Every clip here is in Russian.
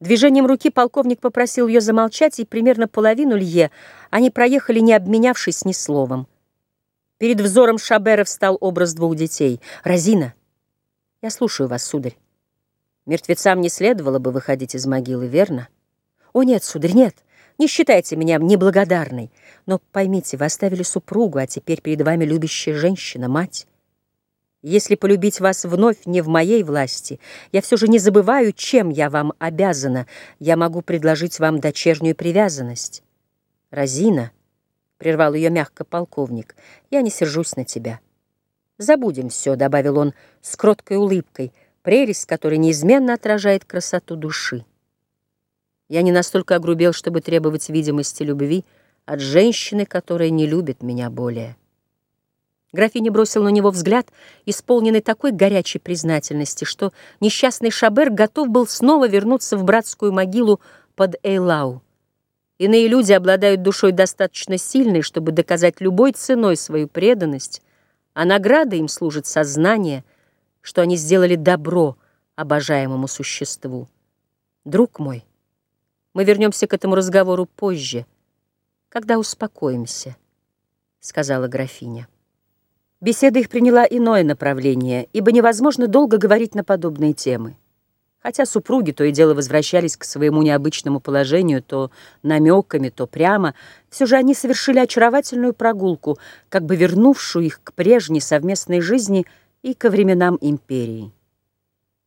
Движением руки полковник попросил ее замолчать, и примерно половину лье они проехали, не обменявшись ни словом. Перед взором Шабера встал образ двух детей. «Розина, я слушаю вас, сударь. Мертвецам не следовало бы выходить из могилы, верно? О, нет, сударь, нет. Не считайте меня неблагодарной. Но поймите, вы оставили супругу, а теперь перед вами любящая женщина, мать. Если полюбить вас вновь не в моей власти, я все же не забываю, чем я вам обязана. Я могу предложить вам дочернюю привязанность. Розина, — прервал ее мягко полковник, — я не сержусь на тебя. Забудем все, — добавил он с кроткой улыбкой, прелесть, которая неизменно отражает красоту души. Я не настолько огрубел, чтобы требовать видимости любви от женщины, которая не любит меня более. Графиня бросила на него взгляд, исполненный такой горячей признательности, что несчастный Шабер готов был снова вернуться в братскую могилу под Эйлау. Иные люди обладают душой достаточно сильной, чтобы доказать любой ценой свою преданность, а наградой им служит сознание, что они сделали добро обожаемому существу. Друг мой, мы вернемся к этому разговору позже, когда успокоимся, — сказала графиня. Беседа их приняла иное направление, ибо невозможно долго говорить на подобные темы. Хотя супруги то и дело возвращались к своему необычному положению, то намеками, то прямо, все же они совершили очаровательную прогулку, как бы вернувшую их к прежней совместной жизни и ко временам империи.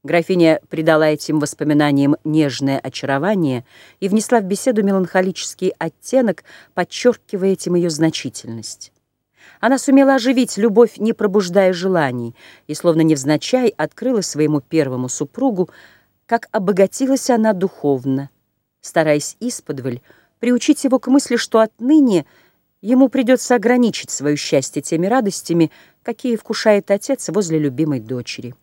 Графиня придала этим воспоминаниям нежное очарование и внесла в беседу меланхолический оттенок, подчеркивая этим ее значительность. Она сумела оживить любовь, не пробуждая желаний, и, словно невзначай, открыла своему первому супругу, как обогатилась она духовно, стараясь исподволь приучить его к мысли, что отныне ему придется ограничить свое счастье теми радостями, какие вкушает отец возле любимой дочери.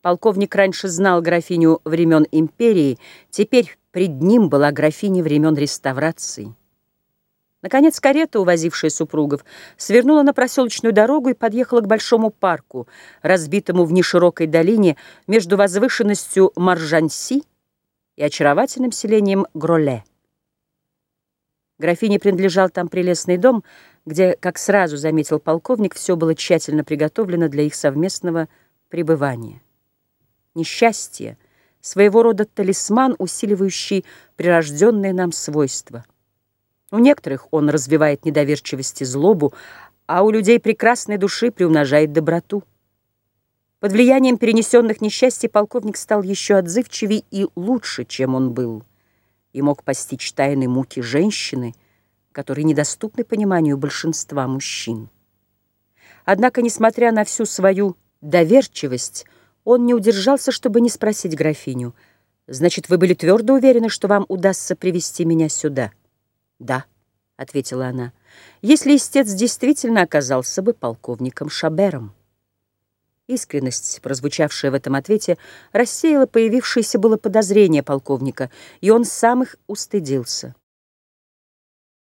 Полковник раньше знал графиню времен империи, теперь пред ним была графиня времен реставрации. Наконец карета, увозившая супругов, свернула на проселочную дорогу и подъехала к большому парку, разбитому в неширокой долине между возвышенностью Маржанси и очаровательным селением Гроле. Графине принадлежал там прелестный дом, где, как сразу заметил полковник, все было тщательно приготовлено для их совместного пребывания. Несчастье — своего рода талисман, усиливающий прирожденные нам свойства — у некоторых он развивает недоверчивость и злобу, а у людей прекрасной души приумножает доброту. Под влиянием перенесенных несчастий полковник стал еще отзывчивей и лучше, чем он был, и мог постичь тайны муки женщины, которые недоступны пониманию большинства мужчин. Однако, несмотря на всю свою доверчивость, он не удержался, чтобы не спросить графиню, «Значит, вы были твердо уверены, что вам удастся привести меня сюда?» «Да», — ответила она, — «если истец действительно оказался бы полковником Шабером». Искренность, прозвучавшая в этом ответе, рассеяла появившееся было подозрение полковника, и он сам их устыдился.